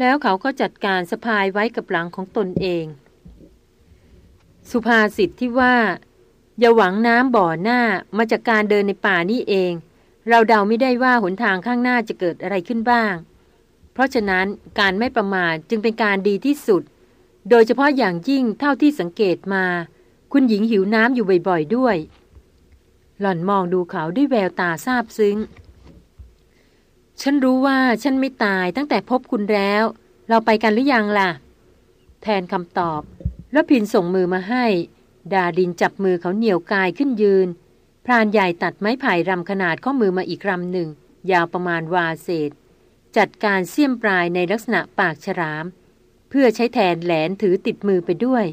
แล้วเขาก็จัดการสะพายไว้กับหลังของตนเอง สุภาษิตที่ว่า อย่าหวังน้ำบ่อหน้ามาจากการเดินในป่านี่เอง เราเดาไม่ได้ว่าหนทางข้างหน้าจะเกิดอะไรขึ้นบ้าง เพราะฉะนั้นการไม่ประมาทจึงเป็นการดีที่สุด โดยเฉพาะอย่างยิ่งเท่าที่สังเกตมา คุณหญิงหิวน้ำอยู่บ่อยๆด้วย หล่อนมองดูเขาด้วยแววตาซาบซึ้ง ฉันรู้ว่าฉันไม่ตายตั้งแต่พบคุณแล้ว เราไปกันหรือยังล่ะ แทนคำตอบ แล้วพินส่งมือมาให้ ดาดินจับมือเขาเหนี่ยวกายขึ้นยืน พรานใหญ่ตัดไม้ไผ่รำขนาดข้อมือมาอีกรำหนึ่ง ยาวประมาณวาเศษ จัดการเสี้ยมปลายในลักษณะปากฉราม เพื่อใช้แทนแหลนถือติดมือไปด้วย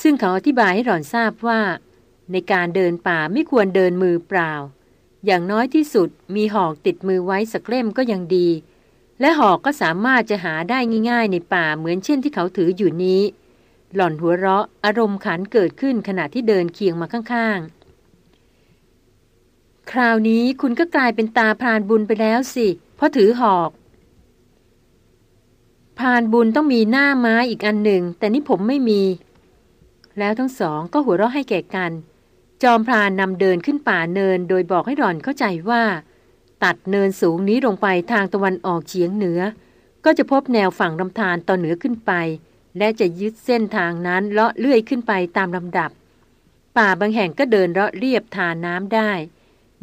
ซึ่งเขาอธิบายให้หล่อนทราบว่า ในการเดินป่าไม่ควรเดินมือเปล่า อย่างน้อยที่สุดมีหอกติดมือไว้สักเล่มก็ยังดี และหอกก็สามารถจะหาได้ง่าย ๆ ในป่าเหมือนเช่นที่เขาถืออยู่นี้ หล่อนหัวเราะอารมณ์ขันเกิดขึ้นขณะที่เดินเคียงมาข้างๆ คราวนี้คุณก็กลายเป็นตาพรานบุญไปแล้วสิ เพราะถือหอกพรานบุญต้องมีหน้าไม้อีกอันหนึ่ง แต่นี่ผมไม่มี แล้วทั้งสองก็หัวเราะให้แก่กัน จอมพรานนำเดินขึ้นป่าเนินโดยบอกให้หล่อนเข้าใจว่า ตัดเนินสูงนี้ลงไปทางตะวันออกเฉียงเหนือ ก็จะพบแนวฝั่งลำธารตอนเหนือขึ้นไป และจะยึดเส้นทางนั้นเลาะเลื่อยขึ้นไปตามลำดับ ป่าบางแห่งก็เดินเลาะเรียบทานน้ำได้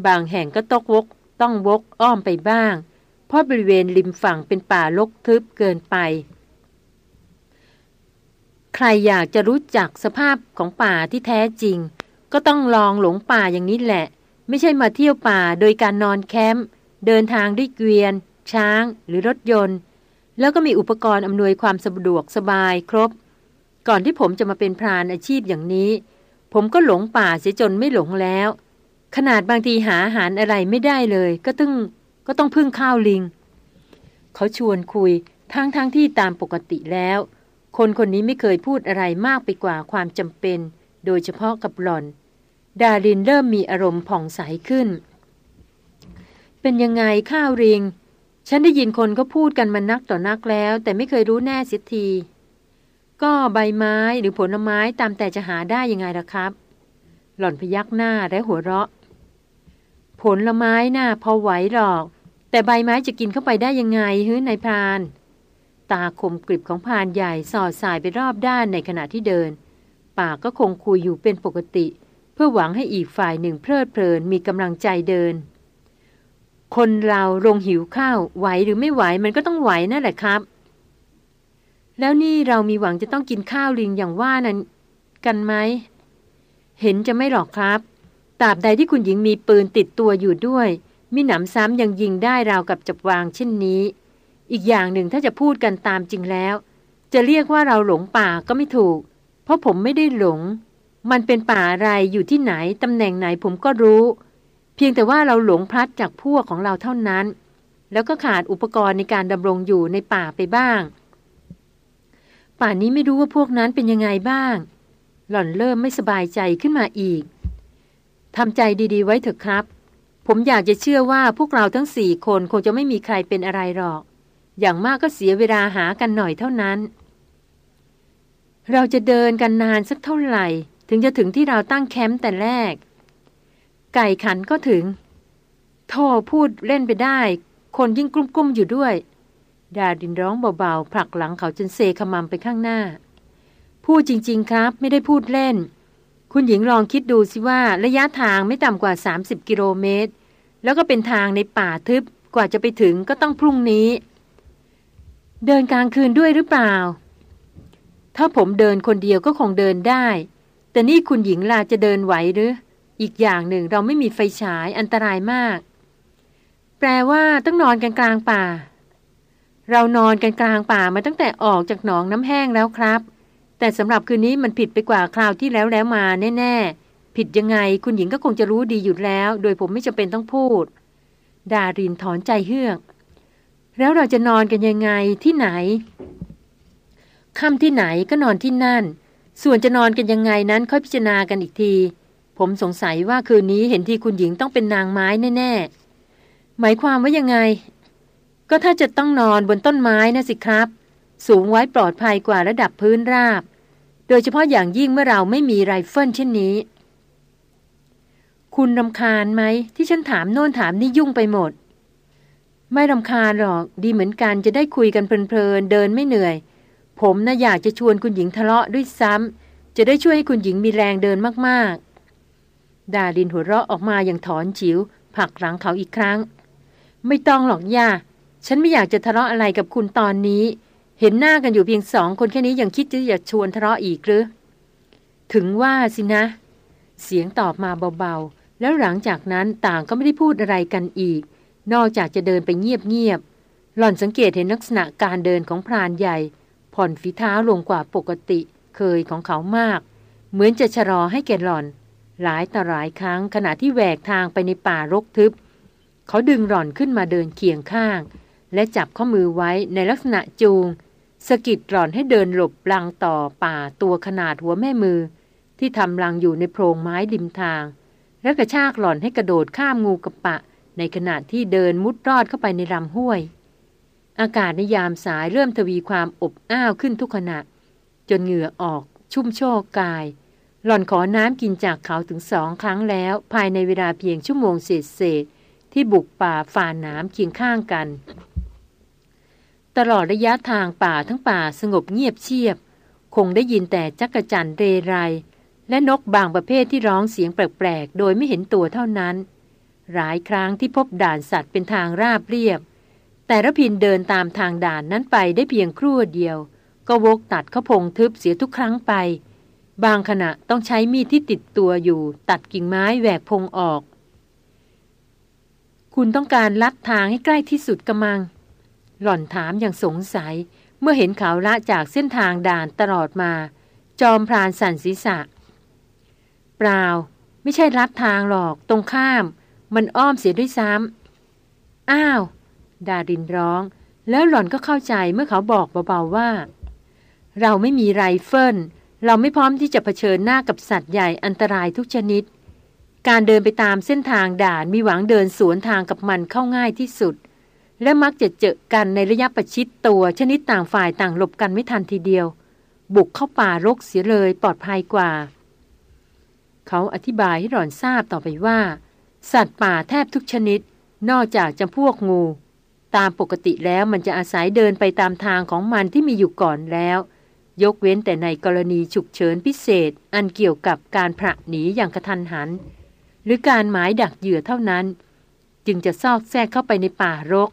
บางแห่งก็ตกวก ต้องวกอ้อมไปบ้าง เพราะบริเวณริมฝั่งเป็นป่าลกทึบเกินไป ใครอยากจะรู้จักสภาพของป่าที่แท้จริง ก็ต้องลองหลงป่าอย่างนี้แหละ ไม่ใช่มาเที่ยวป่าโดยการนอนแคมป์เดินทางด้วยเกวียน ช้าง หรือรถยนต์ แล้วก็มีอุปกรณ์อำนวยความสะดวกสบายครบ ก่อนที่ผมจะมาเป็นพรานอาชีพอย่างนี้ ผมก็หลงป่าเสียจนไม่หลงแล้ว ขนาดบางทีหาอาหารอะไรไม่ได้เลย ก็ต้องก็ต้องพึ่งข้าวลิง เขาชวนคุยทั้งทั้งที่ตามปกติแล้ว คนคนนี้ไม่เคยพูดอะไรมากไปกว่าความจำเป็น โดยเฉพาะกับหล่อน ดารินเริ่มมีอารมณ์ผ่องใสขึ้น เป็นยังไงข้าวริง ฉันได้ยินคนเขาพูดกันมานักต่อนักแล้ว แต่ไม่เคยรู้แน่สียทีก็ใบไม้หรือผลไม้ตามแต่จะหาได้ยังไงล่ะครับ หล่อนพยักหน้าและหัวเราะ ผลไม้น่าพอไหวหรอก แต่ใบไม้จะกินเข้าไปได้ยังไงฮื้อนายพราน ตาคมกริบของพรานใหญ่สอดสายไปรอบด้านในขณะที่เดิน ปากก็คงคุยอยู่เป็นปกติ เพื่อหวังให้อีกฝ่ายหนึ่งเพลิดเพลินมีกำลังใจเดิน คนเราลงหิวข้าวไหวหรือไม่ไหวมันก็ต้องไหวนั่นแหละครับ แล้วนี่เรามีหวังจะต้องกินข้าวลิงอย่างว่านั้นกันไหมเห็นจะไม่หรอกครับตราบใดที่คุณหญิงมีปืนติดตัวอยู่ด้วยมีหนำซ้ำยังยิงได้ราวกับจับวางเช่นนี้ อีกอย่างหนึ่งถ้าจะพูดกันตามจริงแล้ว จะเรียกว่าเราหลงป่าก็ไม่ถูก เพราะผมไม่ได้หลง มันเป็นป่าอะไรอยู่ที่ไหน ตำแหน่งไหนผมก็รู้ เพียงแต่ว่าเราหลงพลัดจากพวกของเราเท่านั้น แล้วก็ขาดอุปกรณ์ในการดำรงอยู่ในป่าไปบ้าง ป่านี้ไม่รู้ว่าพวกนั้นเป็นยังไงบ้าง หล่อนเริ่มไม่สบายใจขึ้นมาอีกทำใจดีๆ ไว้เถอะครับ ผมอยากจะเชื่อว่าพวกเราทั้งสี่คนคงจะไม่มีใครเป็นอะไรหรอก อย่างมากก็เสียเวลาหากันหน่อยเท่านั้น เราจะเดินกันนานสักเท่าไหร่ ถึงจะถึงที่เราตั้งแคมป์แต่แรก ไก่ขันก็ถึง โทพูดเล่นไปได้ คนยิ่งกลุ้มๆอยู่ด้วย ดาดินร้องเบาๆผลักหลังเขาจนเซขมำไปข้างหน้า พูดจริง ๆ ครับ ไม่ได้พูดเล่น คุณหญิงลองคิดดูสิว่าระยะทางไม่ต่ำกว่า 30 กิโลเมตร แล้วก็เป็นทางในป่าทึบกว่าจะไปถึงก็ต้องพรุ่งนี้ เดินกลางคืนด้วยหรือเปล่า ถ้าผมเดินคนเดียวก็คงเดินได้ แต่นี่คุณหญิงลาจะเดินไหวหรือ อีกอย่างหนึ่งเราไม่มีไฟฉายอันตรายมาก แปลว่าต้องนอนกันกลางป่า เรานอนกันกลางป่ามาตั้งแต่ออกจากหนองน้ำแห้งแล้วครับ แต่สำหรับคืนนี้มันผิดไปกว่าคราวที่แล้วแล้วมาแน่ ๆ ผิดยังไงคุณหญิงก็คงจะรู้ดีอยู่แล้ว โดยผมไม่จำเป็นต้องพูด ดารินถอนใจเฮือก แล้วเราจะนอนกันยังไงที่ไหน ค่ำที่ไหนก็นอนที่นั่น ส่วนจะนอนกันยังไงนั้นค่อยพิจารณากันอีกที ผมสงสัยว่าคืนนี้เห็นทีคุณหญิงต้องเป็นนางไม้แน่ๆ หมายความว่ายังไง ก็ถ้าจะต้องนอนบนต้นไม้นะสิครับ สูงไว้ปลอดภัยกว่าระดับพื้นราบ โดยเฉพาะอย่างยิ่งเมื่อเราไม่มีไรเฟิลเช่นนี้ คุณรำคาญไหมที่ฉันถามโน่นถามนี่ยุ่งไปหมด ไม่รำคาญหรอก ดีเหมือนกันจะได้คุยกันเพลินๆเดินไม่เหนื่อย ผมน่ะอยากจะชวนคุณหญิงทะเลาะด้วยซ้ำจะได้ช่วยให้คุณหญิงมีแรงเดินมากๆ ดาดินหัวเราะออกมาอย่างถอนจิว๋วผลักหลังเขาอีกครั้ง ไม่ต้องหรอกย่าฉันไม่อยากจะทะเลาะอะไรกับคุณตอนนี้ เห็นหน้ากันอยู่เพียงสองคนแค่นี้ยังคิดจะอยากชวนทะเลาะอีกหรือ ถึงว่าสินะ เสียงตอบมาเบาๆ แล้วหลังจากนั้นต่างก็ไม่ได้พูดอะไรกันอีก นอกจากจะเดินไปเงียบๆหล่อนสังเกตเห็นลักษณะการเดินของพรานใหญ่ ผ่อนฝีเท้าลงกว่าปกติเคยของเขามาก เหมือนจะชะลอให้แกหล่อน หลายต่อหลายครั้งขณะที่แหวกทางไปในป่ารกทึบ เขาดึงหล่อนขึ้นมาเดินเคียงข้าง และจับข้อมือไว้ในลักษณะจูงสกิดหล่อนให้เดินหลบลังต่อป่าตัวขนาดหัวแม่มือ ที่ทำรังอยู่ในโพรงไม้ริมทาง และกระชากหล่อนให้กระโดดข้ามงูกระปะ ในขณะที่เดินมุดรอดเข้าไปในลำห้วย อากาศในยามสายเริ่มทวีความอบอ้าวขึ้นทุกขณะ จนเหงื่อออก ชุ่มโชกกาย หล่อนขอน้ำกินจากเขาถึงสองครั้งแล้ว ภายในเวลาเพียงชั่วโมงเศษๆที่บุกป่าฝ่าน้ำเคียงข้างกัน ตลอดระยะทางป่าทั้งป่าสงบเงียบเชียบ คงได้ยินแต่จักระจันเรไร และนกบางประเภทที่ร้องเสียงแปลกๆ โดยไม่เห็นตัวเท่านั้น หลายครั้งที่พบด่านสัตว์เป็นทางราบเรียบ แต่ระพินเดินตามทางด่านนั้นไปได้เพียงครู่เดียว ก็วกตัดเขาพงทึบเสียทุกครั้งไป บางขณะต้องใช้มีดที่ติดตัวอยู่ ตัดกิ่งไม้แหวกพงออก คุณต้องการลัดทางให้ใกล้ที่สุดกระมัง หล่อนถามอย่างสงสัย เมื่อเห็นเขาละจากเส้นทางด่านตลอดมา จอมพรานสั่นศีรษะ เปล่า ไม่ใช่ลัดทางหรอกตรงข้าม มันอ้อมเสียด้วยซ้ำอ้าว ดารินร้อง แล้วหล่อนก็เข้าใจเมื่อเขาบอกเบาๆว่า เราไม่มีไรเฟิลเราไม่พร้อมที่จะเผชิญหน้ากับสัตว์ใหญ่อันตรายทุกชนิด การเดินไปตามเส้นทางด่านมีหวังเดินสวนทางกับมันเข้าง่ายที่สุด และมักจะเจอกันในระยะประชิดตัวชนิดต่างฝ่ายต่างหลบกันไม่ทันทีเดียว บุกเข้าป่ารกเสียเลยปลอดภัยกว่า เขาอธิบายให้หล่อนทราบต่อไปว่า สัตว์ป่าแทบทุกชนิด นอกจากจำพวกงู ตามปกติแล้วมันจะอาศัยเดินไปตามทางของมันที่มีอยู่ก่อนแล้ว ยกเว้นแต่ในกรณีฉุกเฉินพิเศษ อันเกี่ยวกับการผละหนีอย่างกระทันหัน หรือการหมายดักเหยื่อเท่านั้น จึงจะซอกแทรกเข้าไปในป่ารก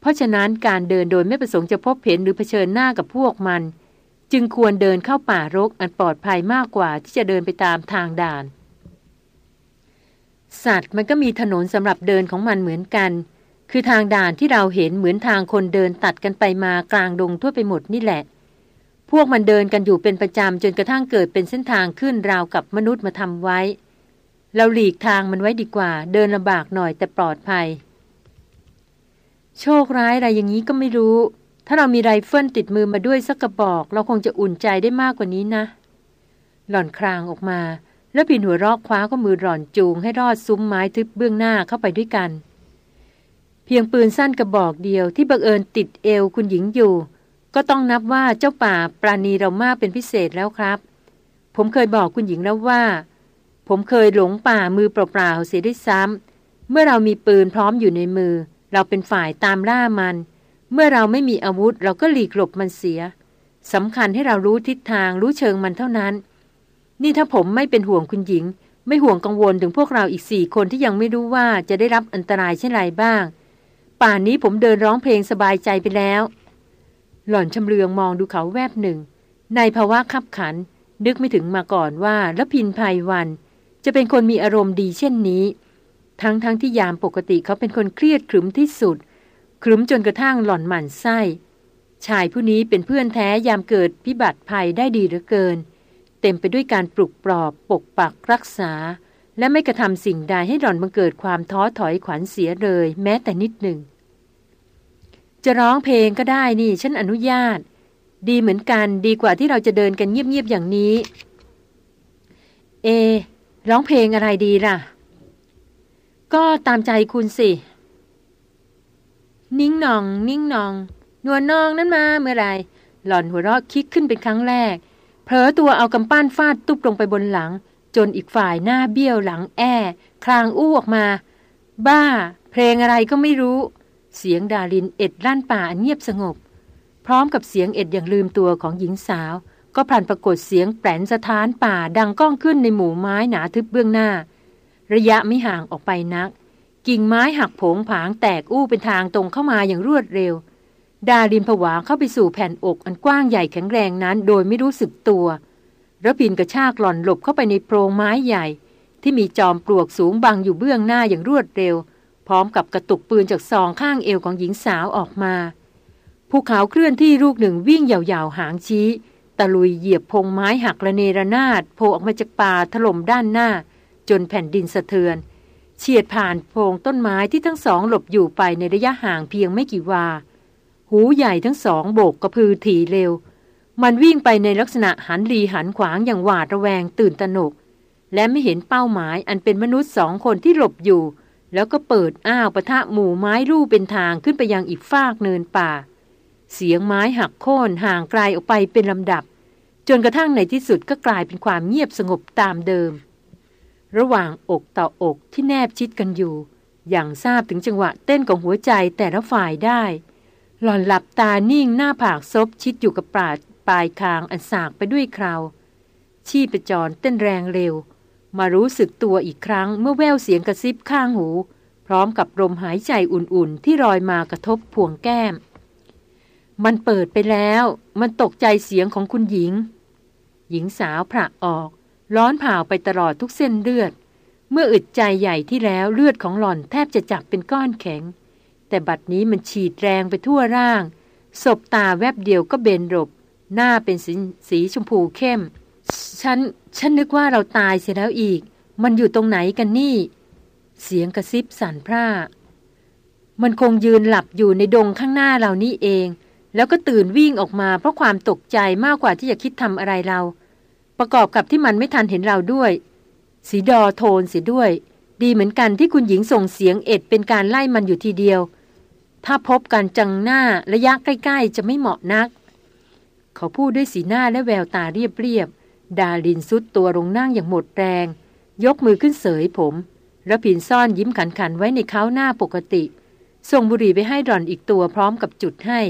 เพราะฉะนั้นการเดินโดยไม่ประสงค์จะพบเห็นหรือเผชิญหน้ากับพวกมัน จึงควรเดินเข้าป่ารกอันปลอดภัยมากกว่าที่จะเดินไปตามทางด่าน สัตว์มันก็มีถนนสำหรับเดินของมันเหมือนกัน คือทางด่านที่เราเห็นเหมือนทางคนเดินตัดกันไปมากลางดงทั่วไปหมดนี่แหละ พวกมันเดินกันอยู่เป็นประจำจนกระทั่งเกิดเป็นเส้นทางขึ้นราวกับมนุษย์มาทำไว้ เราหลีกทางมันไว้ดีกว่า เดินลำบากหน่อยแต่ปลอดภัย โชคร้ายอะไรอย่างนี้ก็ไม่รู้ ถ้าเรามีไรเฟิลติดมือมาด้วยสักกระบอก เราคงจะอุ่นใจได้มากกว่านี้นะ หล่อนครางออกมา รพินทร์หัวเราะคว้าข้อมือหล่อนจูงให้รอดซุ้มไม้ทึบเบื้องหน้าเข้าไปด้วยกัน เพียงปืนสั้นกระบอกเดียวที่บังเอิญติดเอวคุณหญิงอยู่ ก็ต้องนับว่าเจ้าป่าปรานีเรามากเป็นพิเศษแล้วครับ ผมเคยบอกคุณหญิงแล้วว่า ผมเคยหลงป่ามือเปล่าๆเสียด้วยซ้ำเมื่อเรามีปืนพร้อมอยู่ในมือ เราเป็นฝ่ายตามล่ามัน เมื่อเราไม่มีอาวุธเราก็หลีกหลบมันเสียสำคัญให้เรารู้ทิศทางรู้เชิงมันเท่านั้น นี่ถ้าผมไม่เป็นห่วงคุณหญิง ไม่ห่วงกังวลถึงพวกเราอีกสี่คนที่ยังไม่รู้ว่าจะได้รับอันตรายเช่นไรบ้าง ป่านนี้ผมเดินร้องเพลงสบายใจไปแล้ว หล่อนชำเลืองมองดูเขาแวบหนึ่ง ในภาวะขับขัน นึกไม่ถึงมาก่อนว่าละพินภัยวัน จะเป็นคนมีอารมณ์ดีเช่นนี้ ทั้งๆทที่ยามปกติเขาเป็นคนเครียดขรึมที่สุด ขรึมจนกระทั่งหล่อนหมั่นไส้ ชายผู้นี้เป็นเพื่อนแท้ยามเกิดพิบัติภัยได้ดีเหลือเกิน เต็มไปด้วยการปลุกปลอบปกปักรักษา และไม่กระทำสิ่งใดให้หล่อนบังเกิดความท้อถอยขวัญเสียเลย แม้แต่นิดหนึ่ง จะร้องเพลงก็ได้นี่ ฉันอนุญาต ดีเหมือนกันดีกว่าที่เราจะเดินกันเงียบๆอย่างนี้ เอ ร้องเพลงอะไรดีล่ะ ก็ตามใจคุณสิ นิ่งนอง นิ่งนอง นวลนองนั้นมาเมื่อไรหล่อนหัวเราะคิกขึ้นเป็นครั้งแรกเผลอตัวเอากำปั้นฟาดตุบลงไปบนหลัง จนอีกฝ่ายหน้าเบี้ยวหลังแอคลางอู้ออกมา บ้า เพลงอะไรก็ไม่รู้ เสียงดารินเอ็ดลั่นป่าเงียบสงบ พร้อมกับเสียงเอ็ดอย่างลืมตัวของหญิงสาว ก็พลันปรากฏเสียงแปลนสถานป่าดังก้องขึ้นในหมู่ไม้หนาทึบเบื้องหน้า ระยะไม่ห่างออกไปนัก กิ่งไม้หักโผงผางแตกอู้เป็นทางตรงเข้ามาอย่างรวดเร็ว ดารินผวาเข้าไปสู่แผ่นอกอันกว้างใหญ่แข็งแรงนั้น โดยไม่รู้สึกตัว ระพินกระชากหล่อนหลบเข้าไปในโพรงไม้ใหญ่ ที่มีจอมปลวกสูงบังอยู่เบื้องหน้าอย่างรวดเร็ว พร้อมกับกระตุกปืนจากซองข้างเอวของหญิงสาวออกมาภูเขาเคลื่อนที่ลูกหนึ่งวิ่งยาวๆหางชี้ ตะลุยเหยียบพงไม้หักระเนระนาดโผล่ออกมาจากป่าถล่มด้านหน้า จนแผ่นดินสะเทือน เฉียดผ่านโพรงต้นไม้ที่ทั้งสองหลบอยู่ไปในระยะห่างเพียงไม่กี่วา หูใหญ่ทั้งสองโบกกระพือถี่เร็ว มันวิ่งไปในลักษณะหันรีหันขวางอย่างหวาดระแวงตื่นตระหนก และไม่เห็นเป้าหมายอันเป็นมนุษย์สองคนที่หลบอยู่ แล้วก็เปิดอ้าวปะทะหมู่ไม้รูปเป็นทางขึ้นไปยังอีกฟากเนินป่า เสียงไม้หักโค่นห่างไกลออกไปเป็นลำดับ จนกระทั่งในที่สุดก็กลายเป็นความเงียบสงบตามเดิม ระหว่างอกต่ออกที่แนบชิดกันอยู่ อย่างทราบถึงจังหวะเต้นของหัวใจแต่ละฝ่ายได้ หล่อนหลับตานิ่งหน้าผากซบชิดอยู่กับปราด ปลายคางอันสากไปด้วยคราว ชีพจรเต้นแรงเร็ว มารู้สึกตัวอีกครั้งเมื่อแววเสียงกระซิบข้างหู พร้อมกับลมหายใจอุ่นๆ ที่รอยมากระทบพวงแก้ม มันเปิดไปแล้ว มันตกใจเสียงของคุณหญิง หญิงสาวผระออก ร้อนผ่าไปตลอดทุกเส้นเลือด เมื่ออึดใจใหญ่ที่แล้วเลือดของหล่อนแทบจะจับเป็นก้อนแข็ง แต่บัดนี้มันฉีดแรงไปทั่วร่าง ศบตาแวบเดียวก็เบนรบ หน้าเป็นสีสีชมพูเข้ม ฉัน ฉันนึกว่าเราตายเสียแล้วอีก มันอยู่ตรงไหนกันนี่ เสียงกระซิบสั่นพร่า มันคงยืนหลับอยู่ในดงข้างหน้าเรานี่เอง แล้วก็ตื่นวิ่งออกมาเพราะความตกใจมากกว่าที่จะคิดทำอะไรเรา ประกอบกับที่มันไม่ทันเห็นเราด้วย สีดอโทนเสียด้วย ดีเหมือนกันที่คุณหญิงส่งเสียงเอ็ดเป็นการไล่มันอยู่ทีเดียว ถ้าพบกันจังหน้าระยะใกล้ ๆ จะไม่เหมาะนัก เขาพูดด้วยสีหน้าและแววตาเรียบๆ ดาลินซุดตัวลงนั่งอย่างหมดแรง ยกมือขึ้นเสยผมระพินซ่อนยิ้มขันๆ ไว้ในเขาหน้าปกติ ส่งบุหรี่ไปให้ดอนอีกตัวพร้อมกับจุดให้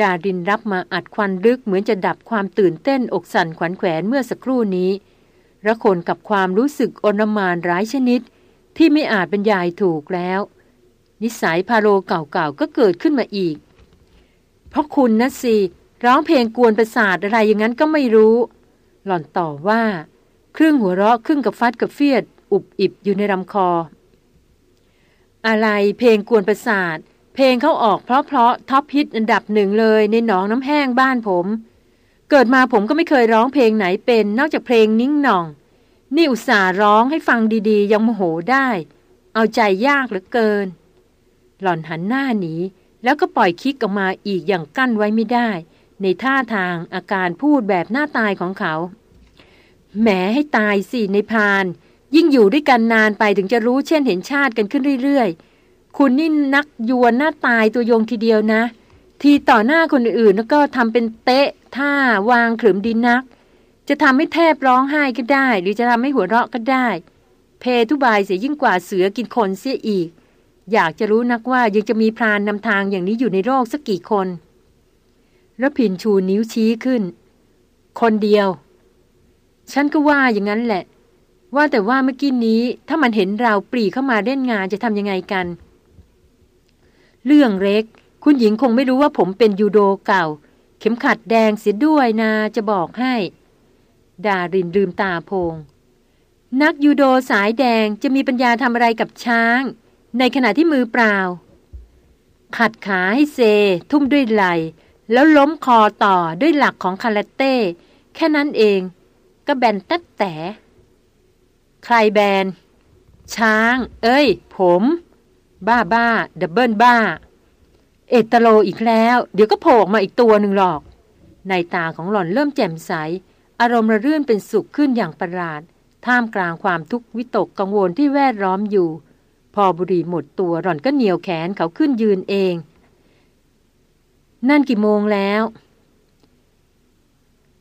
ดารินรับมาอัดควันลึกเหมือนจะดับความตื่นเต้นอกสั่นขวัญแขวนเมื่อสักครู่นี้ระคนกับความรู้สึกอนมานร้ายชนิด ที่ไม่อาจบรรยายถูกแล้ว นิสัยพาโลเก่าๆก็เกิดขึ้นมาอีก เพราะคุณนะสิ ร้องเพลงกวนประสาทอะไรอย่างนั้นก็ไม่รู้ หล่อนต่อว่า ครึ่งหัวเราะครึ่งกับฟัดกับเฟียด อุบอิบอยู่ในลำคอ อะไรเพลงกวนประสาท เพลงเขาออกเพราะเพราะท็อปฮิตอันดับหนึ่งเลยในหนองน้ำแห้งบ้านผม เกิดมาผมก็ไม่เคยร้องเพลงไหนเป็น นอกจากเพลงนิ่งหน่อง นี่อุตส่าห์ร้องให้ฟังดีๆ ยังโมโหได้ เอาใจยากเหลือเกิน หล่อนหันหน้าหนีแล้วก็ปล่อยคิกออกมาอีกอย่างกั้นไว้ไม่ได้ ในท่าทางอาการพูดแบบหน้าตายของเขา แหมให้ตายสิในพาน ยิ่งอยู่ด้วยกันนานไปถึงจะรู้เช่นเห็นชาติกันขึ้นเรื่อยๆ คุณนี่นักยวนหน้าตายตัวยงทีเดียวนะ ทีต่อหน้าคนอื่นแล้วก็ทำเป็นเตะท่าวางขรึมดินนัก จะทำให้แทบร้องไห้ก็ได้ หรือจะทำให้หัวเราะก็ได้ เพทุบายเสียยิ่งกว่าเสือกินคนเสียอีก อยากจะรู้นักว่ายังจะมีพรานนำทางอย่างนี้อยู่ในโลกสักกี่คน ระพินชูนิ้วชี้ขึ้น คนเดียว ฉันก็ว่าอย่างนั้นแหละ ว่าแต่ว่าเมื่อกี้นี้ ถ้ามันเห็นเราปรีเข้ามาเล่นงานจะทำยังไงกัน เรื่องเล็ก คุณหญิงคงไม่รู้ว่าผมเป็นยูโดเก่า เข็มขัดแดงเสียด้วยนะจะบอกให้ดารินลืมตาโพง นักยูโดสายแดงจะมีปัญญาทำอะไรกับช้าง ในขณะที่มือเปล่า ขัดขาให้เซ ทุ่มด้วยไหล แล้วล้มคอต่อด้วยหลักของคาราเต้ แค่นั้นเอง ก็แบนตัดแต่ ใครแบน ช้าง เอ้ย ผม บ้าบ้าดับเบิลบ้า เอตโลอีกแล้ว เดี๋ยวก็โผล่มาอีกตัวหนึ่งหรอก ในตาของหล่อนเริ่มแจ่มใส อารมณ์ระรื่นเป็นสุขขึ้นอย่างประหลาด ท่ามกลางความทุกข์วิตกกังวลที่แวดล้อมอยู่ พอบุรีหมดตัวหล่อนก็เหนียวแขนเขาขึ้นยืนเอง นั่นกี่โมงแล้ว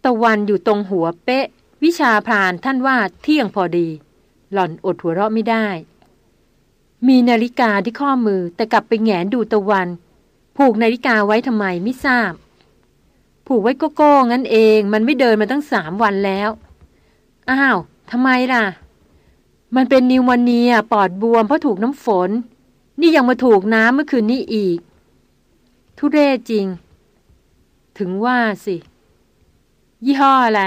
ตะวันอยู่ตรงหัวเป๊ะ วิชาพรานท่านว่าเที่ยงพอดี หล่อนอดหัวเราะไม่ได้ มีนาฬิกาที่ข้อมือแต่กลับไปแงนดูตะวัน ผูกนาฬิกาไว้ทำไมไม่ทราบ ผูกไว้ก็โก้งั้นเองมันไม่เดินมาตั้งสามวันแล้ว อ้าวทำไมล่ะ มันเป็นนิวมอเนียปอดบวมเพราะถูกน้ำฝน นี่ยังมาถูกน้ำเมื่อคืนนี้อีก ทุเรศจริง ถึงว่าสิ ยี่ห้ออะไร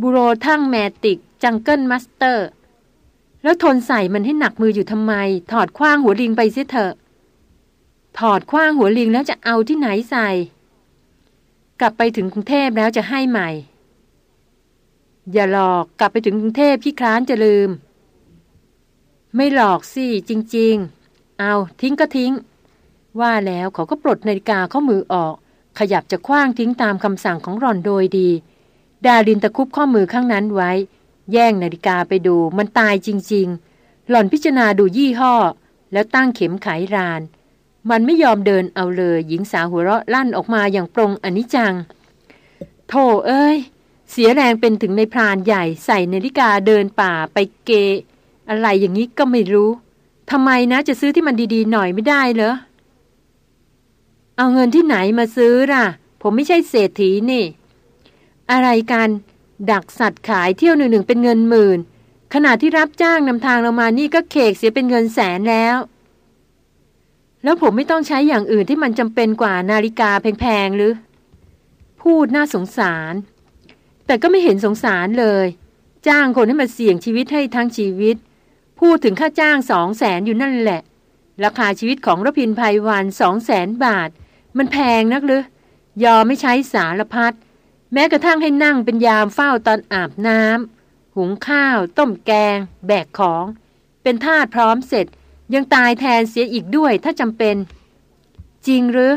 บูโรทั้งแมติก Jungle Master แล้วทนใส่มันให้หนักมืออยู่ทำไม ถอดขว้างหัวลิงไปเสียเถอะ ถอดขว้างหัวลิงแล้วจะเอาที่ไหนใส่ กลับไปถึงกรุงเทพแล้วจะให้ใหม่ อย่าหลอกกลับไปถึงกรุงเทพขี้คร้านจะลืม ไม่หลอกสิจริง ๆ เอาทิ้งก็ทิ้ง ว่าแล้วเขาก็ปลดนาฬิกาข้อมือออก ขยับจะคว้างทิ้งตามคำสั่งของรอนโดยดี ดารินตะคุบข้อมือข้างนั้นไว้ แย่งนาฬิกาไปดูมันตายจริง ๆ หล่อนพิจารณาดูยี่ห้อ แล้วตั้งเข็มไขราน มันไม่ยอมเดินเอาเลย หญิงสาวหัวเราะลั่นออกมาอย่างปรงอนิจจังโธ่เอ้ย เสียแรงเป็นถึงในพรานใหญ่ใส่นาฬิกาเดินป่าไปเก อะไรอย่างนี้ก็ไม่รู้ทำไมนะจะซื้อที่มันดีๆ หน่อยไม่ได้เหรอ เอาเงินที่ไหนมาซื้อล่ะ ผมไม่ใช่เศรษฐีนี่ อะไรกัน ดักสัตว์ขายเที่ยวหนึ่งหนึ่งเป็นเงินหมื่น ขณะที่รับจ้างนำทางเรามานี่ก็เคกเสียเป็นเงินแสนแล้ว แล้วผมไม่ต้องใช้อย่างอื่นที่มันจำเป็นกว่านาฬิกาแพงๆหรือ พูดน่าสงสาร แต่ก็ไม่เห็นสงสารเลย จ้างคนให้มาเสี่ยงชีวิตให้ทั้งชีวิต พูดถึงค่าจ้างสองแสนอยู่นั่นแหละราคาชีวิตของรพินภัยวันสองแสนบาท มันแพงนักหรือยอมไม่ใช้สารพัดแม้กระทั่งให้นั่งเป็นยามเฝ้าตอนอาบน้ำหุงข้าว ต้มแกง แบกของ เป็นทาสพร้อมเสร็จ ยังตายแทนเสียอีกด้วยถ้าจำเป็น จริงหรือ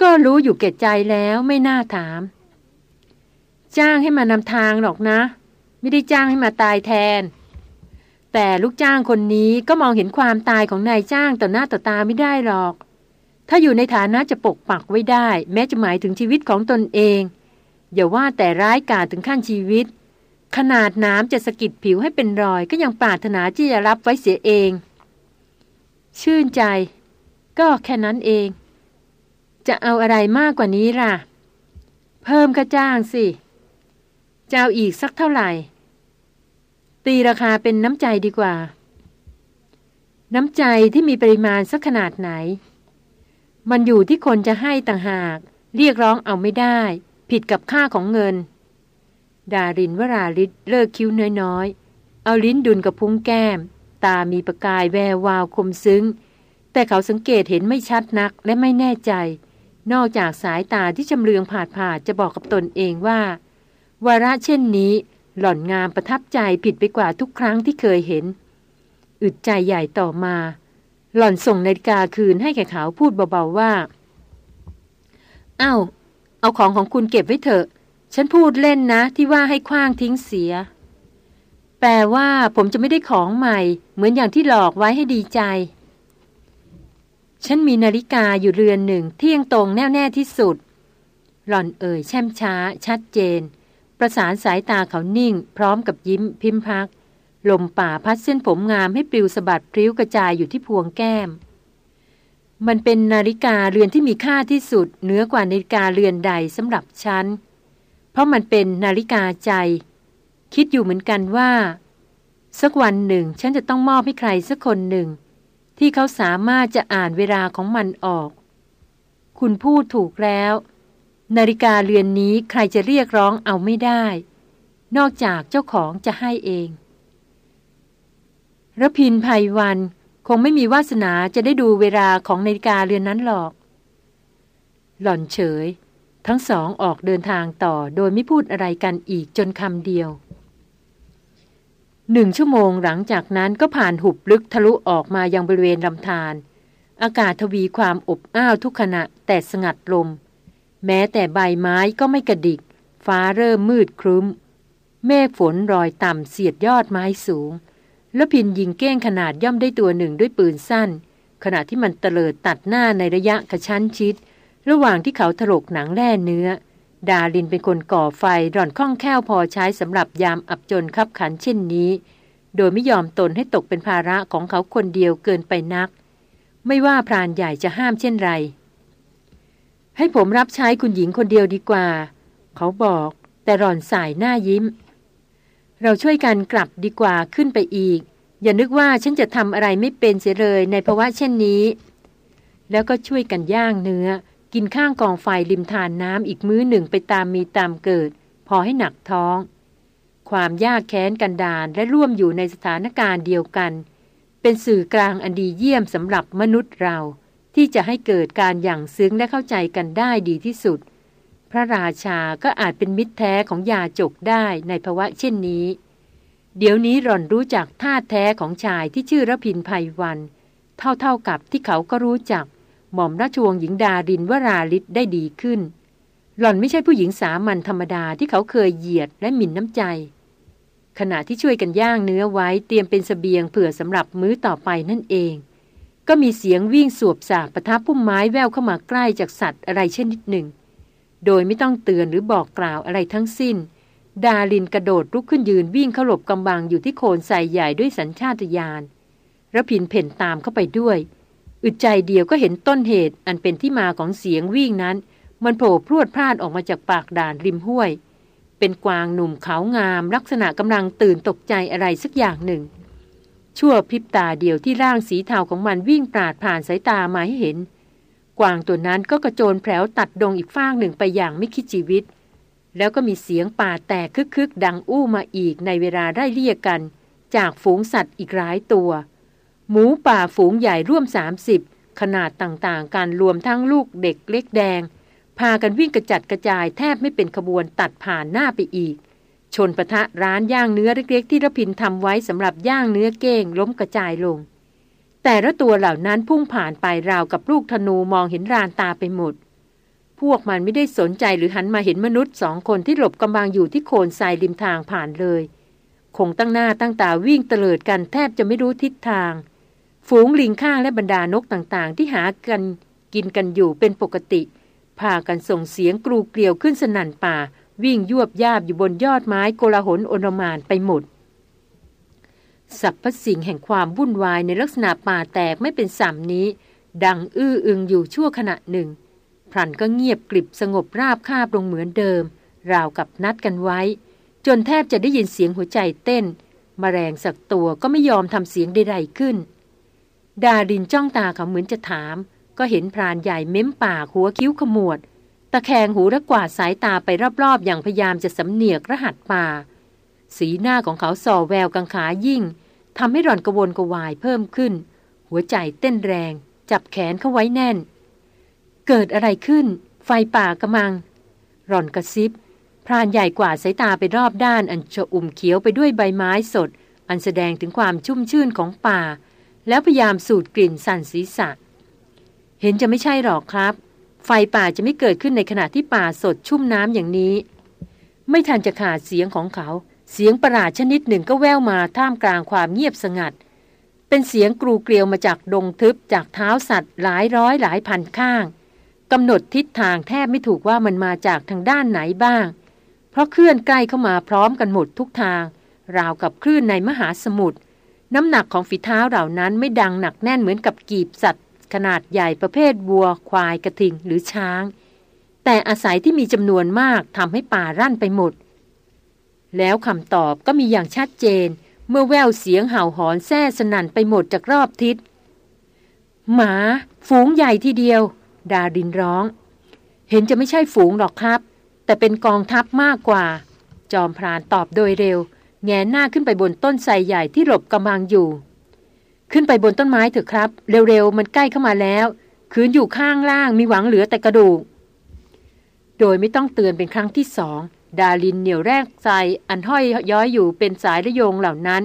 ก็รู้อยู่เก็ดใจแล้วไม่น่าถาม จ้างให้มานำทางหรอกนะ ไม่ได้จ้างให้มาตายแทน แต่ลูกจ้างคนนี้ก็มองเห็นความตายของนายจ้างต่อหน้าต่อตาไม่ได้หรอก ถ้าอยู่ในฐานะจะปกปักไว้ได้ แม้จะหมายถึงชีวิตของตนเอง อย่าว่าแต่ร้ายกาจถึงขั้นชีวิต ขนาดน้ำจะสะกิดผิวให้เป็นรอยก็ยังปรารถนาที่จะรับไว้เสียเอง ชื่นใจ ก็แค่นั้นเอง จะเอาอะไรมากกว่านี้ล่ะ เพิ่มค่าจ้างสิจะเอาอีกสักเท่าไหร่ ตีราคาเป็นน้ำใจดีกว่า น้ำใจที่มีปริมาณสักขนาดไหน มันอยู่ที่คนจะให้ต่างหาก เรียกร้องเอาไม่ได้ ผิดกับค่าของเงิน ดารินวราลิศเลิกคิ้วน้อยๆ เอาลิ้นดุนกับพุ้งแก้ม ตามีประกายแวววาวคมซึ้ง แต่เขาสังเกตเห็นไม่ชัดนักและไม่แน่ใจ นอกจากสายตาที่จำเลืองผาดผาดจะบอกกับตนเองว่า วาระเช่นนี้ หล่อนงามประทับใจผิดไปกว่าทุกครั้งที่เคยเห็น อึดใจใหญ่ต่อมา หล่อนส่งนาฬิกาคืนให้แก่เขาพูดเบาๆว่า เอา้า เอาของของคุณเก็บไว้เถอะ ฉันพูดเล่นนะ ที่ว่าให้คว้างทิ้งเสีย แปลว่าผมจะไม่ได้ของใหม่ เหมือนอย่างที่หลอกไว้ให้ดีใจ ฉันมีนาฬิกาอยู่เรือนหนึ่งเที่ยงตรงแน่วแน่ที่สุด หล่อนเอ่ยแช่มช้า ชัดเจน ประสานสายตาเขานิ่ง พร้อมกับยิ้มพิมพ์พัก ลมป่าพัดเส้นผมงามให้ปลิวสะบัดพริ้วกระจายอยู่ที่พวงแก้ม มันเป็นนาฬิกาเรือนที่มีค่าที่สุดเหนือกว่านาฬิกาเรือนใดสำหรับฉัน เพราะมันเป็นนาฬิกาใจ คิดอยู่เหมือนกันว่า สักวันหนึ่งฉันจะต้องมอบให้ใครสักคนหนึ่ง ที่เขาสามารถจะอ่านเวลาของมันออก คุณพูดถูกแล้ว นาฬิกาเรือนนี้ใครจะเรียกร้องเอาไม่ได้ นอกจากเจ้าของจะให้เอง ระพินภัยวัน คงไม่มีวาสนาจะได้ดูเวลาของนาฬิกาเรือนนั้นหรอก หล่อนเฉย ทั้งสองออกเดินทางต่อโดยไม่พูดอะไรกันอีกจนคำเดียวหนึ่งชั่วโมงหลังจากนั้นก็ผ่านหุบลึกทะลุออกมายังบริเวณลำธารอากาศทวีความอบอ้าวทุกขณะแต่สงัดลม แม้แต่ใบไม้ก็ไม่กระดิก ฟ้าเริ่มมืดครึ้ม เมฆฝนรอยต่ำเสียดยอดไม้สูง แล้วพินยิงเก้งขนาดย่อมได้ตัวหนึ่งด้วยปืนสั้น ขณะที่มันเตลิดตัดหน้าในระยะกระชั้นชิด ระหว่างที่เขาถลกหนังแล่เนื้อ ดาลินเป็นคนก่อไฟร่อนคล่องแคล่วพอใช้สำหรับยามอับจนคับขันเช่นนี้ โดยไม่ยอมตนให้ตกเป็นภาระของเขาคนเดียวเกินไปนัก ไม่ว่าพรานใหญ่จะห้ามเช่นไร ให้ผมรับใช้คุณหญิงคนเดียวดีกว่า เขาบอก แต่ร่อนสายหน้ายิ้ม เราช่วยกันกลับดีกว่าขึ้นไปอีก อย่านึกว่าฉันจะทำอะไรไม่เป็นเสียเลยในภาวะเช่นนี้ แล้วก็ช่วยกันย่างเนื้อ กินข้างกองไฟริมทานน้ำอีกมื้อหนึ่งไปตามมีตามเกิด พอให้หนักท้อง ความยากแค้นกันดานและร่วมอยู่ในสถานการณ์เดียวกัน เป็นสื่อกลางอันดีเยี่ยมสำหรับมนุษย์เรา ที่จะให้เกิดการอย่างซึ้งและเข้าใจกันได้ดีที่สุด ระราชาก็อาจเป็นมิตรแท้ของยาจกได้ในภาวะเช่นนี้ เดี๋ยวนี้หล่อนรู้จักท่าแท้ของชายที่ชื่อระพินภัยวัน เท่าๆกับที่เขาก็รู้จัก หม่อมราชวงศ์หญิงดารินวราลิศได้ดีขึ้น หล่อนไม่ใช่ผู้หญิงสามัญธรรมดาที่เขาเคยเหยียดและหมิ่นน้ำใจ ขณะที่ช่วยกันย่างเนื้อไว้เตรียมเป็นสเสบียงเผื่อสำหรับมื้อต่อไปนั่นเองก็มีเสียงวิ่งสวบสาบประทับพุ่มไม้แววเข้ามาใกล้จากสัตว์อะไรเช่นนิดหนึ่ง โดยไม่ต้องเตือนหรือบอกกล่าวอะไรทั้งสิ้น ดารินกระโดดลุกขึ้นยืนวิ่งเข้าหลบกำบังอยู่ที่โคนใส่ใหญ่ด้วยสัญชาตญาณระพินเพ่นตามเข้าไปด้วย อึดใจเดียวก็เห็นต้นเหตุอันเป็นที่มาของเสียงวิ่งนั้น มันโผล่พรวดพลาดออกมาจากปากด่านริมห้วย เป็นกวางหนุ่มขาวงาม ลักษณะกำลังตื่นตกใจอะไรสักอย่างหนึ่ง ชั่วพริบตาเดียวที่ร่างสีเทาของมันวิ่งปราดผ่านสายตามาให้เห็น กวางตัวนั้นก็กระโจนแผลวตัดดงอีกฟากหนึ่งไปอย่างไม่คิดชีวิต แล้วก็มีเสียงป่าแตกคึกๆ ดังอู้มาอีกในเวลาได้เรียกกัน จากฝูงสัตว์อีกหลายตัว หมูป่าฝูงใหญ่ร่วม 30 ขนาดต่างๆ การรวมทั้งลูกเด็กเล็กแดง พากันวิ่งกระจัดกระจายแทบไม่เป็นขบวนตัดผ่านหน้าไปอีก ชนปะทะร้านย่างเนื้อเล็กๆ ที่ระพินทำไว้สำหรับย่างเนื้อเก้งล้มกระจายลง แต่ละตัวเหล่านั้นพุ่งผ่านไปราวกับลูกธนูมองเห็นรานตาไปหมด พวกมันไม่ได้สนใจหรือหันมาเห็นมนุษย์สองคนที่หลบกำบังอยู่ที่โคนทรายริมทางผ่านเลย คงตั้งหน้าตั้งตาวิ่งเตลิดกันแทบจะไม่รู้ทิศทาง ฝูงลิงข้างและบรรดานกต่างๆ ที่หากันกินกันอยู่เป็นปกติ พากันส่งเสียงกรูเกลียวขึ้นสนั่นป่า วิ่งยวบยาบอยู่บนยอดไม้โกลาหลโอนมานไปหมด สัพพสิ่งแห่งความวุ่นวายในลักษณะป่าแตกไม่เป็นสามนี้ ดังอื้ออึงอยู่ชั่วขณะหนึ่งพลันก็เงียบกริบสงบราบคาบลงเหมือนเดิม ราวกับนัดกันไว้ จนแทบจะได้ยินเสียงหัวใจเต้นมแมลงสักตัวก็ไม่ยอมทำเสียงใดๆขึ้น ดารินจ้องตาเขาเหมือนจะถาม ก็เห็นพรานใหญ่เม้มปากหัวคิ้วขมวด ตะแคงหูและกวาดสายตาไปรอบๆอย่างพยายามจะสำเนียกรหัสป่า สีหน้าของเขาส่อแววกังขายิ่งทำให้ร่อนกระวนกระวายเพิ่มขึ้น หัวใจเต้นแรง จับแขนเขาไว้แน่น เกิดอะไรขึ้น ไฟป่ากระมังร่อนกระซิบ พรานใหญ่กว่าสายตาไปรอบด้านอันชอุ่มเขียวไปด้วยใบไม้สด อันแสดงถึงความชุ่มชื่นของป่า แล้วพยายามสูดกลิ่นสั่นศีรษะ เห็นจะไม่ใช่หรอกครับ ไฟป่าจะไม่เกิดขึ้นในขณะที่ป่าสดชุ่มน้ำอย่างนี้ ไม่ทันจะขาดเสียงของเขา เสียงประหลาดชนิดหนึ่งก็แว่วมาท่ามกลางความเงียบสงัด เป็นเสียงกรูเกลียวมาจากดงทึบจากเท้าสัตว์หลายร้อยหลายพันข้างกำหนดทิศทางแทบไม่ถูกว่ามันมาจากทางด้านไหนบ้าง เพราะเคลื่อนใกล้เข้ามาพร้อมกันหมดทุกทาง ราวกับคลื่นในมหาสมุทรน้ำหนักของฝีเท้าเหล่านั้นไม่ดังหนักแน่นเหมือนกับกีบสัตว์ ขนาดใหญ่ประเภทวัว ควายกระทิงหรือช้าง แต่อาศัยที่มีจำนวนมากทำให้ป่ารั่นไปหมด แล้วคำตอบก็มีอย่างชัดเจน เมื่อแววเสียงเห่าหอนแซ่สนั่นไปหมดจากรอบทิศ หมา ฝูงใหญ่ทีเดียว ดาดินร้อง เห็นจะไม่ใช่ฝูงหรอกครับ แต่เป็นกองทัพมากกว่า จอมพรานตอบโดยเร็ว แงหน้าขึ้นไปบนต้นไทรใหญ่ที่หลบกำลังอยู่ ขึ้นไปบนต้นไม้เถอะครับ เร็วๆ มันใกล้เข้ามาแล้วคืนอยู่ข้างล่างมีหวังเหลือแต่กระดูก โดยไม่ต้องเตือนเป็นครั้งที่สอง ดาลินเหนียวแรกใจอันห้อยย้อยอยู่เป็นสายระโยงเหล่านั้น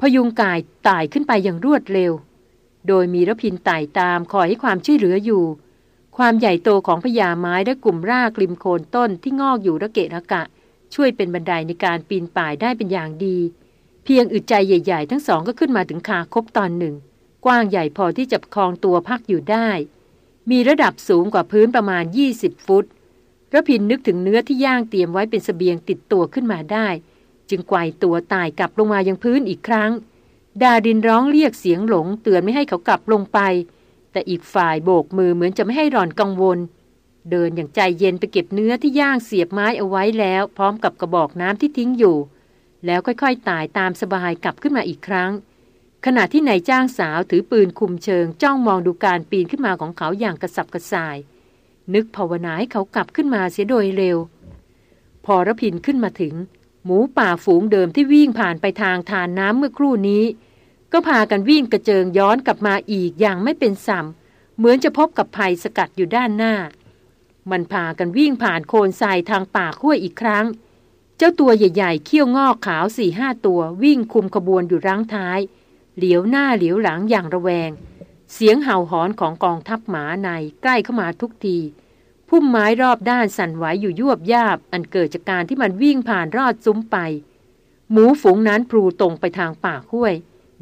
พยุงกายไต่ขึ้นไปอย่างรวดเร็ว โดยมีรพินไต่ตามคอยให้ความช่วยเหลืออยู่ ความใหญ่โตของพญาไม้และกลุ่มรากริมโคนต้นที่งอกอยู่ระเกะระกะ ช่วยเป็นบันไดในการปีนป่ายได้เป็นอย่างดี เพียงอึดใจใหญ่ ๆ ทั้งสองก็ขึ้นมาถึงคาคบตอนหนึ่ง กว้างใหญ่พอที่จะคลองตัวพักอยู่ได้ มีระดับสูงกว่าพื้นประมาณ 20 ฟุต ระพินนึกถึงเนื้อที่ย่างเตรียมไว้เป็นสเสบียงติดตัวขึ้นมาได้ จึงไกวตัวตายกลับลงมายังพื้นอีกครั้ง ดาดินร้องเรียกเสียงหลงเตือนไม่ให้เขากลับลงไป แต่อีกฝ่ายโบกมือเหมือนจะไม่ให้หล่อนกังวล เดินอย่างใจเย็นไปเก็บเนื้อที่ย่างเสียบไม้เอาไว้แล้ว พร้อมกับกระบอกน้ำที่ทิ้งอยู่ แล้วค่อยๆตายตามสบายกลับขึ้นมาอีกครั้ง ขณะที่นายจ้างสาวถือปืนคุมเชิงจ้องมองดูการปีนขึ้นมาของเขาอย่างกระสับกระส่าย นึกภาวนาให้เขากลับขึ้นมาเสียโดยเร็ว พอระพินขึ้นมาถึง หมูป่าฝูงเดิมที่วิ่งผ่านไปทางทานน้ำเมื่อครู่นี้ ก็พากันวิ่งกระเจิงย้อนกลับมาอีกอย่างไม่เป็นสัมเหมือนจะพบกับภัยสกัดอยู่ด้านหน้า มันพากันวิ่งผ่านโคนทรายทางป่าขั้วอีกครั้ง เจ้าตัวใหญ่ๆเขี้ยวงอกขาวสี่ห้าตัววิ่งคุมขบวนอยู่รังท้าย เหลียวหน้าเหลียวหลังอย่างระแวง เสียงเห่าหอนของกองทัพหมาในใกล้เข้ามาทุกทีพุ่มไม้รอบด้านสั่นไหวอยู่ยวบยาบ อันเกิดจากการที่มันวิ่งผ่านรอดซุ้มไป หมูฝูงนั้นพลูตรงไปทางป่าห้วย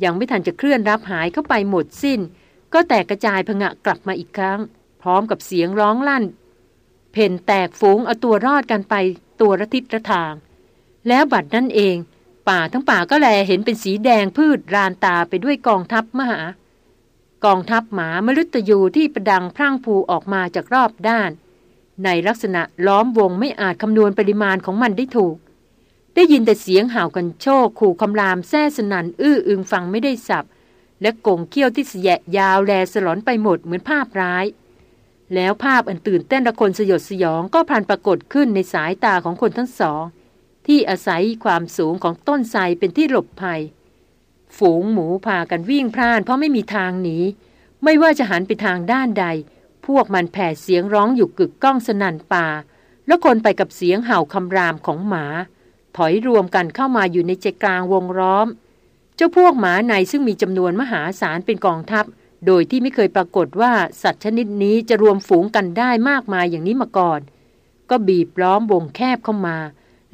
ยังไม่ทันจะเคลื่อนรับหายเข้าไปหมดสิ้น ก็แตกกระจายพงะกลับมาอีกครั้ง พร้อมกับเสียงร้องลั่น เพ่นแตกฝูงเอาตัวรอดกันไปตัวระทิศระทาง แล้วบัดนั่นเอง ป่าทั้งป่าก็แลเห็นเป็นสีแดงพืชรานตาไปด้วยกองทัพมหา กองทัพหมามฤตยูที่ประดังพร่างพูออกมาจากรอบด้าน ในลักษณะล้อมวงไม่อาจคำนวณปริมาณของมันได้ถูก ได้ยินแต่เสียงห่าวกันโชคขู่คำรามแซ่สนันอื้ออึงฟังไม่ได้สับ และกงเขี้ยวที่เสียยาวแลสลอนไปหมดเหมือนภาพร้าย แล้วภาพอันตื่นเต้นระคนสยดสยองก็พันปรากฏขึ้นในสายตาของคนทั้งสอง ที่อาศัยความสูงของต้นไทรเป็นที่หลบภัย ฝูงหมูพากันวิ่งพล่าน เพราะไม่มีทางหนี ไม่ว่าจะหันไปทางด้านใด พวกมันแผ่เสียงร้องอยู่กึกก้องสนั่นป่า แล้วคนไปกับเสียงเห่าคำรามของหมา ถอยรวมกันเข้ามาอยู่ในใจกลางวงล้อม เจ้าพวกหมาในซึ่งมีจำนวนมหาศาลเป็นกองทัพ โดยที่ไม่เคยปรากฏว่าสัตว์ชนิดนี้จะรวมฝูงกันได้มากมายอย่างนี้มาก่อน ก็บีบล้อมวงแคบเข้ามา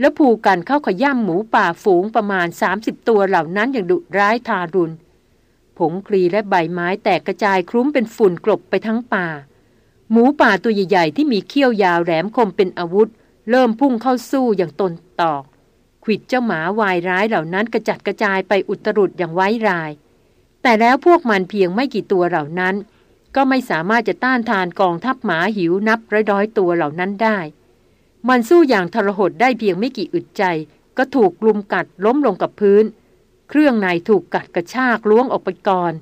แล้วผูกกันเข้าขย่ำหมูป่าฝูงประมาณ 30 ตัวเหล่านั้นอย่างดุร้ายทารุณ ผงคลีและใบไม้แตกกระจายคลุ้มเป็นฝุ่นกลบไปทั้งป่า หมูป่าตัวใหญ่ๆ ที่มีเขี้ยวยาวแหลมคมเป็นอาวุธ เริ่มพุ่งเข้าสู้อย่างตนตอกขิดเจ้าหมาวายร้ายเหล่านั้นกระจัดกระจายไปอุตรุดอย่างไว้ราย แต่แล้วพวกมันเพียงไม่กี่ตัวเหล่านั้น ก็ไม่สามารถจะต้านทานกองทัพหมาหิวนับร้อยๆตัวเหล่านั้นได้ มันสู้อย่างทรหดได้เพียงไม่กี่อึดใจ ก็ถูกกลุมกัดล้มลงกับพื้น เครื่องในถูกกัดกระชากล้วงออกไปก่อน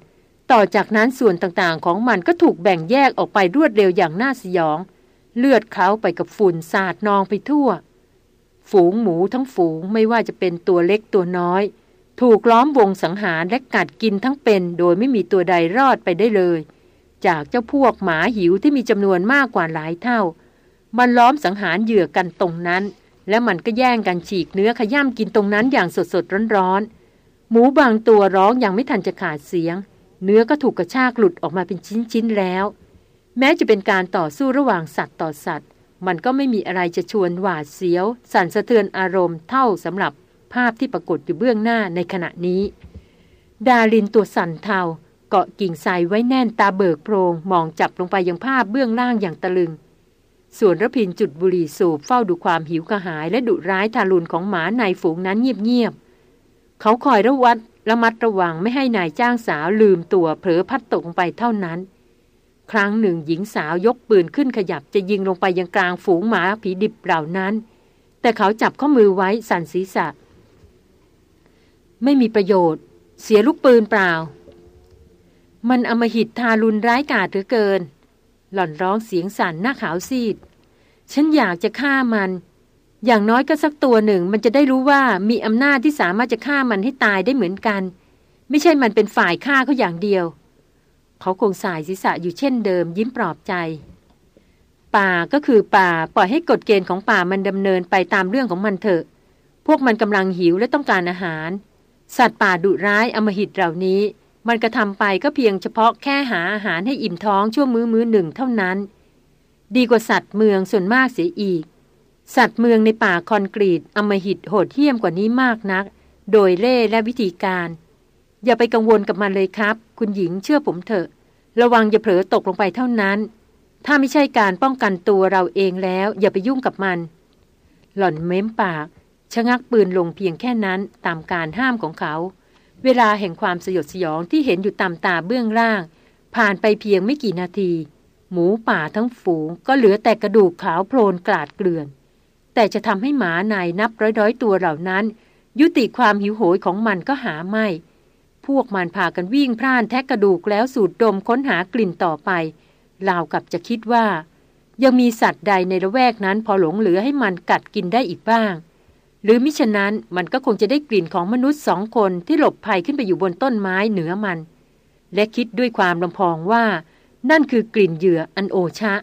ต่อจากนั้นส่วนต่างๆ ของมันก็ถูกแบ่งแยกออกไปรวดเร็วอย่างน่าสยอง เลือดเขาไปกับฝุ่นสาดนองไปทั่ว ฝูงหมูทั้งฝูงไม่ว่าจะเป็นตัวเล็กตัวน้อย ถูกล้อมวงสังหารและกัดกินทั้งเป็น โดยไม่มีตัวใดรอดไปได้เลย จากเจ้าพวกหมาหิวที่มีจำนวนมากกว่าหลายเท่า มันล้อมสังหารเหยื่อกันตรงนั้น และมันก็แย่งกันฉีกเนื้อขย่ำกินตรงนั้นอย่างสดๆร้อนๆ หมูบางตัวร้องยังไม่ทันจะขาดเสียง เนื้อก็ถูกกระชากหลุดออกมาเป็นชิ้นๆแล้ว แม้จะเป็นการต่อสู้ระหว่างสัตว์ต่อสัตว์ มันก็ไม่มีอะไรจะชวนหวาดเสียว สั่นสะเทือนอารมณ์เท่าสำหรับภาพที่ปรากฏอยู่เบื้องหน้าในขณะนี้ ดาลินตัวสั่นเทาเกาะกิ่งทรายไว้แน่นตาเบิกโพรงมองจับลงไปยังภาพเบื้องล่างอย่างตะลึง ส่วนระพินจุดบุหรี่สูบเฝ้าดูความหิวกระหายและดุร้ายทารุณของหมาในฝูงนั้นเงียบๆ เขาคอยระวัดระมัดระวังไม่ให้นายจ้างสาวลืมตัวเผลอพัดตกลงไปเท่านั้น ครั้งหนึ่งหญิงสาวยกปืนขึ้นขยับจะยิงลงไปยังกลางฝูงหมาผีดิบเหล่านั้น แต่เขาจับข้อมือไว้สั่นศีรษะ ไม่มีประโยชน์ เสียลูกปืนเปล่า มันอมหิตทารุณร้ายกาจเหลือเกิน หล่อนร้องเสียงสั่นหน้าขาวซีด ฉันอยากจะฆ่ามัน อย่างน้อยก็สักตัวหนึ่งมันจะได้รู้ว่ามีอำนาจที่สามารถจะฆ่ามันให้ตายได้เหมือนกัน ไม่ใช่มันเป็นฝ่ายฆ่าเขาอย่างเดียว เขาคงสายศีรษะอยู่เช่นเดิม ยิ้มปลอบใจ ป่าก็คือป่าปล่อยให้กฎเกณฑ์ของป่ามันดำเนินไปตามเรื่องของมันเถอะ พวกมันกำลังหิวและต้องการอาหาร สัตว์ป่าดุร้ายอมหิตเหล่านี้ มันกระทำไปก็เพียงเฉพาะแค่หาอาหารให้อิ่มท้องชั่วมือมือหนึ่งเท่านั้น ดีกว่าสัตว์เมืองส่วนมากเสียอีก สัตว์เมืองในป่าคอนกรีตอมหิตโหดเหี้ยมกว่านี้มากนัก โดยเล่และวิธีการ อย่าไปกังวลกับมันเลยครับ คุณหญิงเชื่อผมเถอะ ระวังอย่าเผลอตกลงไปเท่านั้น ถ้าไม่ใช่การป้องกันตัวเราเองแล้ว อย่าไปยุ่งกับมัน หล่อนเม้มปากชะงักปืนลงเพียงแค่นั้นตามการห้ามของเขา เวลาแห่งความสยดสยองที่เห็นอยู่ตามตาเบื้องล่าง ผ่านไปเพียงไม่กี่นาที หมูป่าทั้งฝูงก็เหลือแต่กระดูกขาวโพลนกลาดเกลื่อน แต่จะทำให้หมาในนับร้อยๆตัวเหล่านั้น ยุติความหิวโหยของมันก็หาไม่ พวกมันพากันวิ่งพล่านแทะกระดูกแล้วสูดดมค้นหากลิ่นต่อไปราวกับจะคิดว่า ยังมีสัตว์ใดในละแวกนั้นพอหลงเหลือให้มันกัดกินได้อีกบ้าง หรือมิฉะนั้นมันก็คงจะได้กลิ่นของมนุษย์สองคนที่หลบภัยขึ้นไปอยู่บนต้นไม้เหนือมัน และคิดด้วยความลำพองว่า นั่นคือกลิ่นเหยื่ออันโอชะ